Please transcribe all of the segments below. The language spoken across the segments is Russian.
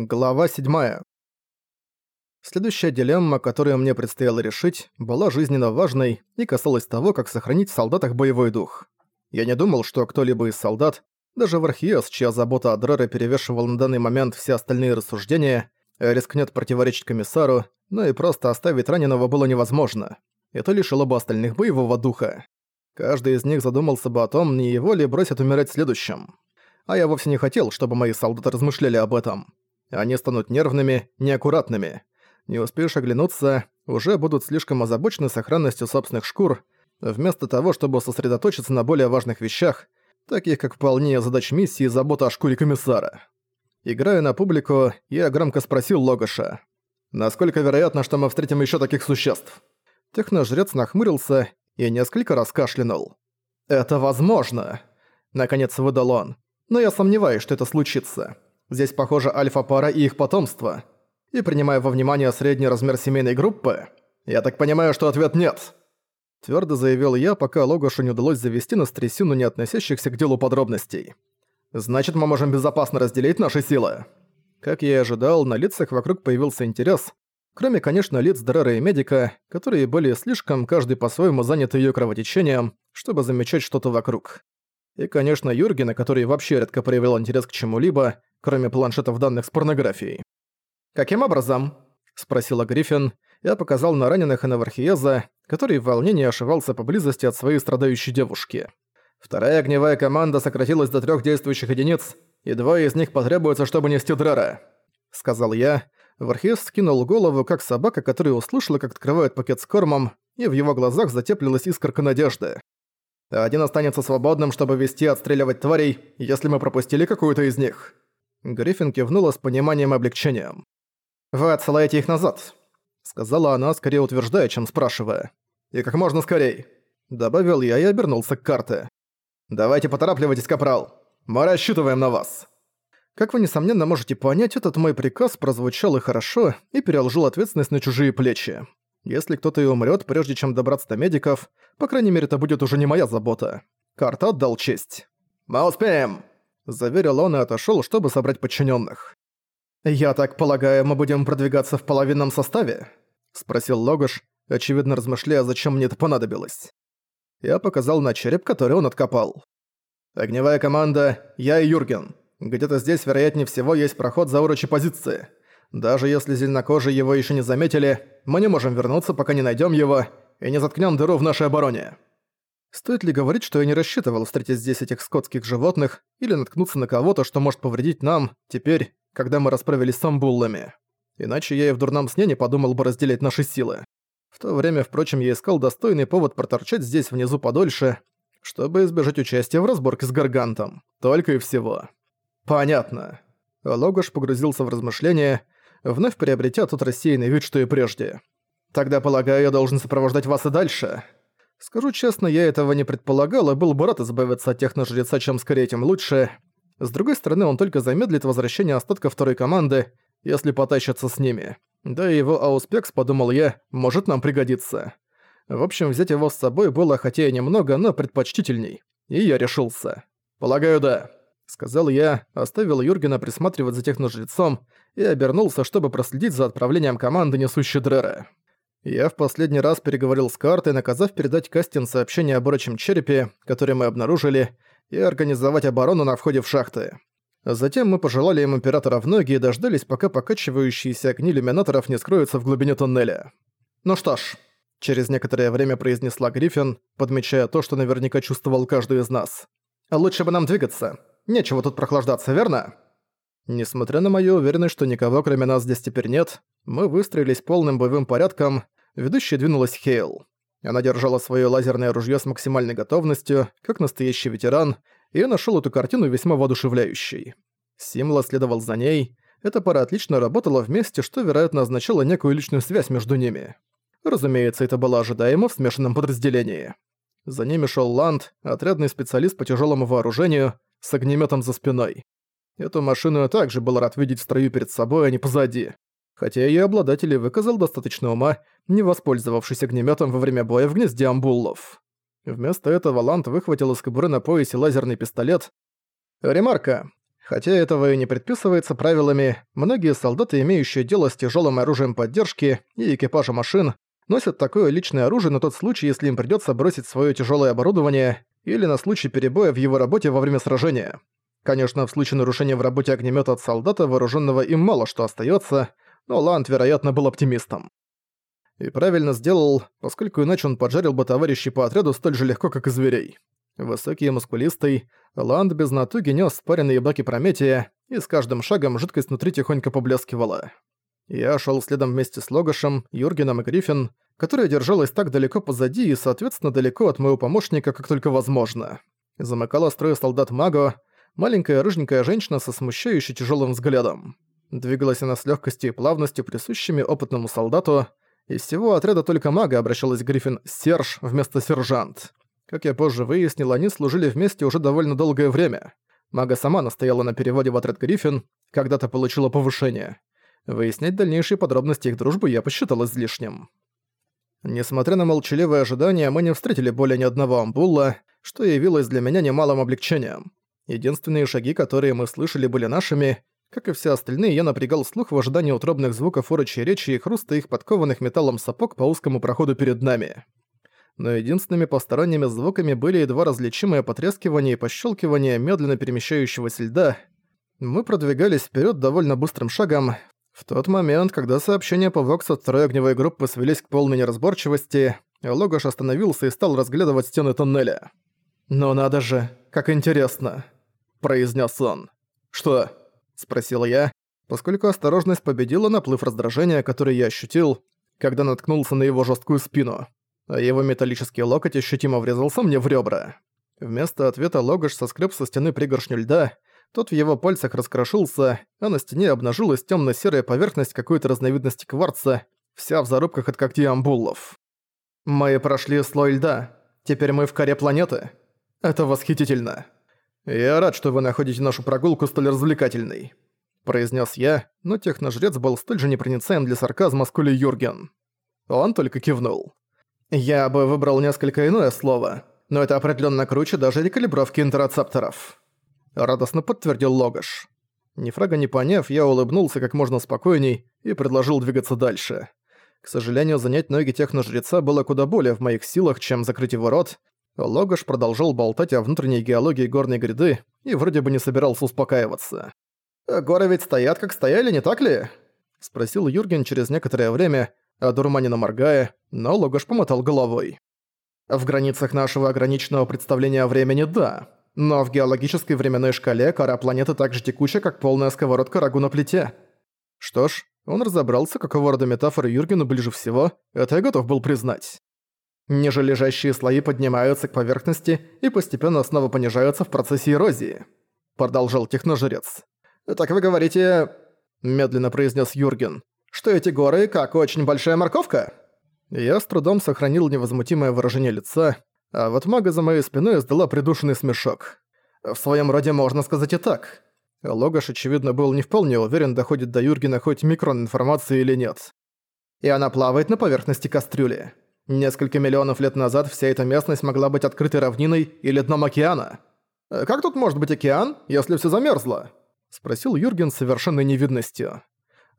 Глава 7. Следующая дилемма, которую мне предстояло решить, была жизненно важной и касалась того, как сохранить в солдатах боевой дух. Я не думал, что кто-либо из солдат, даже Вархиос, чья забота о Дрере перевешивала на данный момент все остальные рассуждения, рискнет противоречить комиссару, но и просто оставить раненого было невозможно. Это лишило бы остальных боевого духа. Каждый из них задумался бы о том, не его ли бросят умирать следующим. А я вовсе не хотел, чтобы мои солдаты размышляли об этом. Они станут нервными, неаккуратными. Не успеешь оглянуться, уже будут слишком озабочены сохранностью собственных шкур, вместо того, чтобы сосредоточиться на более важных вещах, таких как выполнение задач миссии и забота о шкуре комиссара. Играя на публику, я громко спросил Логоша. «Насколько вероятно, что мы встретим еще таких существ?» Техножрец нахмурился и несколько раз кашлянул. «Это возможно!» Наконец выдал он. «Но я сомневаюсь, что это случится. Здесь, похоже, альфа-пара и их потомство. И принимая во внимание средний размер семейной группы, я так понимаю, что ответ нет. Твердо заявил я, пока Логошу не удалось завести на стрясину не относящихся к делу подробностей. Значит, мы можем безопасно разделить наши силы. Как я и ожидал, на лицах вокруг появился интерес, кроме, конечно, лиц Дрера и Медика, которые были слишком каждый по-своему заняты ее кровотечением, чтобы замечать что-то вокруг. И, конечно, Юргена, который вообще редко проявлял интерес к чему-либо, кроме планшетов данных с порнографией. «Каким образом?» – спросила Гриффин. Я показал на раненых и на Вархиеза, который в волнении ошивался поблизости от своей страдающей девушки. Вторая огневая команда сократилась до трех действующих единиц, и двое из них потребуется, чтобы нести Драра», — сказал я. Вархиез скинул голову, как собака, которая услышала, как открывают пакет с кормом, и в его глазах затеплилась искорка надежды. «Один останется свободным, чтобы вести отстреливать тварей, если мы пропустили какую-то из них». Гриффин кивнула с пониманием и облегчением. «Вы отсылаете их назад», — сказала она, скорее утверждая, чем спрашивая. «И как можно скорей», — добавил я и обернулся к карте. «Давайте поторапливайтесь, капрал. Мы рассчитываем на вас». Как вы, несомненно, можете понять, этот мой приказ прозвучал и хорошо, и переложил ответственность на чужие плечи. Если кто-то и умрет, прежде чем добраться до медиков, по крайней мере, это будет уже не моя забота. Карта отдал честь. «Мы успеем!» Заверил он и отошёл, чтобы собрать подчинённых. «Я так полагаю, мы будем продвигаться в половинном составе?» Спросил Логош, очевидно размышляя, зачем мне это понадобилось. Я показал на череп, который он откопал. «Огневая команда, я и Юрген. Где-то здесь, вероятнее всего, есть проход за урочи позиции. Даже если зеленокожие его ещё не заметили, мы не можем вернуться, пока не найдём его и не заткнём дыру в нашей обороне». Стоит ли говорить, что я не рассчитывал встретить здесь этих скотских животных или наткнуться на кого-то, что может повредить нам, теперь, когда мы расправились с амбуллами? Иначе я и в дурном сне не подумал бы разделить наши силы. В то время, впрочем, я искал достойный повод проторчать здесь внизу подольше, чтобы избежать участия в разборке с Гаргантом. Только и всего. Понятно. Логош погрузился в размышления, вновь приобретя тот рассеянный вид, что и прежде. «Тогда, полагаю, я должен сопровождать вас и дальше?» Скажу честно, я этого не предполагал и был бы рад избавиться от техножреца, чем скорее, тем лучше. С другой стороны, он только замедлит возвращение остатков второй команды, если потащится с ними. Да и его ауспекс, подумал я, может нам пригодиться. В общем, взять его с собой было хотя и немного, но предпочтительней. И я решился. «Полагаю, да», — сказал я, оставил Юргена присматривать за техножрецом и обернулся, чтобы проследить за отправлением команды, несущей Дрера. Я в последний раз переговорил с картой, наказав передать Кастин сообщение о борочем черепе, которое мы обнаружили, и организовать оборону на входе в шахты. Затем мы пожелали им Императора в ноги и дождались, пока покачивающиеся огни иллюминаторов не скроются в глубине туннеля. «Ну что ж», — через некоторое время произнесла Гриффин, подмечая то, что наверняка чувствовал каждый из нас. «Лучше бы нам двигаться. Нечего тут прохлаждаться, верно?» Несмотря на мою уверенность, что никого кроме нас здесь теперь нет, мы выстроились полным боевым порядком, ведущая двинулась Хейл. Она держала свое лазерное ружье с максимальной готовностью, как настоящий ветеран, и я нашел эту картину весьма воодушевляющей. Симла следовал за ней. Эта пара отлично работала вместе, что, вероятно, означало некую личную связь между ними. Разумеется, это было ожидаемо в смешанном подразделении. За ними шел Ланд, отрядный специалист по тяжелому вооружению, с огнеметом за спиной. Эту машину я также был рад видеть в строю перед собой, а не позади. Хотя ее обладатель и выказал достаточно ума, не воспользовавшись огнеметом во время боя в гнезде амбуллов. Вместо этого Ланд выхватил из кобуры на поясе лазерный пистолет. «Ремарка. Хотя этого и не предписывается правилами, многие солдаты, имеющие дело с тяжелым оружием поддержки и экипажа машин, носят такое личное оружие на тот случай, если им придется бросить свое тяжелое оборудование или на случай перебоя в его работе во время сражения. Конечно, в случае нарушения в работе огнемета от солдата, вооруженного им мало что остается, но Ланд, вероятно, был оптимистом. И правильно сделал, поскольку иначе он поджарил бы товарищей по отряду столь же легко, как и зверей. Высокий и мускулистый, Ланд без натуги нес спаренные баки Прометия, и с каждым шагом жидкость внутри тихонько поблескивала. Я шел следом вместе с Логошем, Юргеном и Гриффин, которая держалась так далеко позади и, соответственно, далеко от моего помощника, как только возможно. Замыкала строй солдат Маго, маленькая рыженькая женщина со смущающе тяжелым взглядом. Двигалась она с легкостью и плавностью, присущими опытному солдату. Из всего отряда только мага обращалась Гриффин «Серж» вместо «Сержант». Как я позже выяснил, они служили вместе уже довольно долгое время. Мага сама настояла на переводе в отряд Гриффин, когда-то получила повышение. Выяснять дальнейшие подробности их дружбы я посчитал излишним. Несмотря на молчаливое ожидание, мы не встретили более ни одного амбулла, что явилось для меня немалым облегчением. Единственные шаги, которые мы слышали, были нашими. Как и все остальные, я напрягал слух в ожидании утробных звуков урочей речи и хруста их подкованных металлом сапог по узкому проходу перед нами но единственными посторонними звуками были едва различимое потрескивание и пощелкивание медленно перемещающегося льда. Мы продвигались вперед довольно быстрым шагом. В тот момент, когда сообщения по Воксу от второй огневой группы свелись к полной неразборчивости, Логош остановился и стал разглядывать стены тоннеля. «Но надо же, как интересно», — произнес он. «Что?» — спросил я, поскольку осторожность победила наплыв раздражения, который я ощутил, когда наткнулся на его жесткую спину а его металлический локоть ощутимо врезался мне в ребра. Вместо ответа Логаш соскреб со стены пригоршню льда, тот в его пальцах раскрошился, а на стене обнажилась темно серая поверхность какой-то разновидности кварца, вся в зарубках от когтей амбуллов. «Мы прошли слой льда. Теперь мы в коре планеты. Это восхитительно. Я рад, что вы находите нашу прогулку столь развлекательной», произнес я, но техножрец был столь же непроницаем для сарказма, сколь и Юрген. Он только кивнул. Я бы выбрал несколько иное слово, но это определенно круче даже рекалибровки интерцепторов. Радостно подтвердил Логаш. Ни фрага не поняв, я улыбнулся как можно спокойней и предложил двигаться дальше. К сожалению, занять ноги техножреца было куда более в моих силах, чем закрыть его рот. Логаш продолжал болтать о внутренней геологии горной гряды и вроде бы не собирался успокаиваться. «Горы ведь стоят, как стояли, не так ли?» — спросил Юрген через некоторое время, одурманенно моргая, но Логаш помотал головой. В границах нашего ограниченного представления времени – да. Но в геологической временной шкале кора планеты так же текуча, как полная сковородка рагу на плите. Что ж, он разобрался, какого рода метафоры Юргену ближе всего, это я готов был признать. Ниже лежащие слои поднимаются к поверхности и постепенно снова понижаются в процессе эрозии. Продолжал техножрец. «Так вы говорите...» – медленно произнес Юрген что эти горы как очень большая морковка?» Я с трудом сохранил невозмутимое выражение лица, а вот мага за моей спиной издала придушенный смешок. В своем роде можно сказать и так. Логаш, очевидно, был не вполне уверен, доходит до Юргена хоть микрон информации или нет. И она плавает на поверхности кастрюли. Несколько миллионов лет назад вся эта местность могла быть открытой равниной или дном океана. «Как тут может быть океан, если все замерзло?» – спросил Юрген с совершенной невидностью.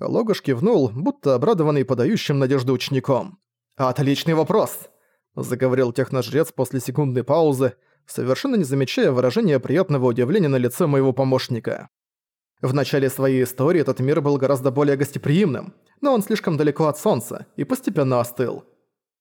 Логош кивнул, будто обрадованный подающим надежду учеником. «Отличный вопрос!» – заговорил техножрец после секундной паузы, совершенно не замечая выражения приятного удивления на лице моего помощника. В начале своей истории этот мир был гораздо более гостеприимным, но он слишком далеко от Солнца и постепенно остыл.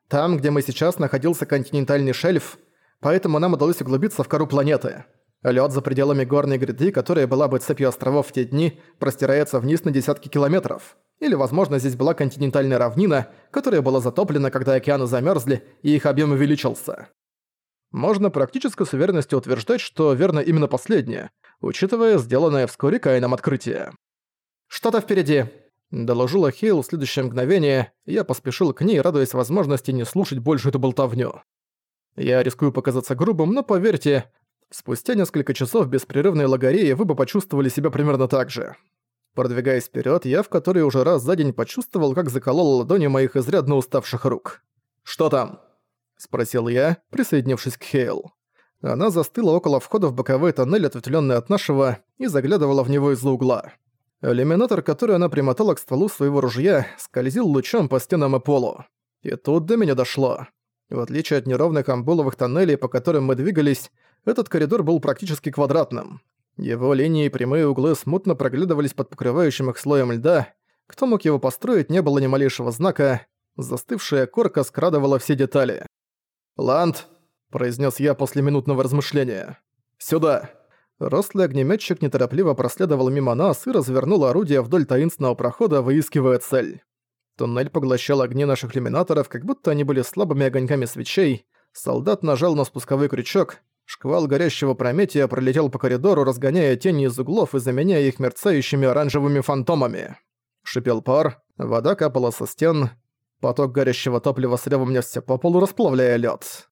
Там, где мы сейчас, находился континентальный шельф, поэтому нам удалось углубиться в кору планеты. Лед за пределами горной гряды, которая была бы цепью островов в те дни, простирается вниз на десятки километров. Или, возможно, здесь была континентальная равнина, которая была затоплена, когда океаны замерзли, и их объем увеличился. Можно практически с уверенностью утверждать, что верно именно последнее, учитывая сделанное вскоре Каином открытие. «Что-то впереди», — доложила Хейл в следующее мгновение, я поспешил к ней, радуясь возможности не слушать больше эту болтовню. Я рискую показаться грубым, но поверьте, Спустя несколько часов беспрерывной логореи вы бы почувствовали себя примерно так же. Продвигаясь вперед, я в который уже раз за день почувствовал, как заколола ладони моих изрядно уставших рук. «Что там?» – спросил я, присоединившись к Хейл. Она застыла около входа в боковой тоннель, ответвленный от нашего, и заглядывала в него из-за угла. Иллюминатор, который она примотала к стволу своего ружья, скользил лучом по стенам и полу. И тут до меня дошло. В отличие от неровных амбуловых тоннелей, по которым мы двигались, этот коридор был практически квадратным. Его линии и прямые углы смутно проглядывались под покрывающим их слоем льда. Кто мог его построить, не было ни малейшего знака. Застывшая корка скрадывала все детали. «Ланд!» – произнес я после минутного размышления. «Сюда!» Рослый огнеметчик неторопливо проследовал мимо нас и развернул орудие вдоль таинственного прохода, выискивая цель. Туннель поглощал огни наших иллюминаторов, как будто они были слабыми огоньками свечей. Солдат нажал на спусковой крючок. Шквал горящего прометия пролетел по коридору, разгоняя тени из углов и заменяя их мерцающими оранжевыми фантомами. Шипел пар, вода капала со стен, поток горящего топлива с ревом несся по полу, расплавляя лед.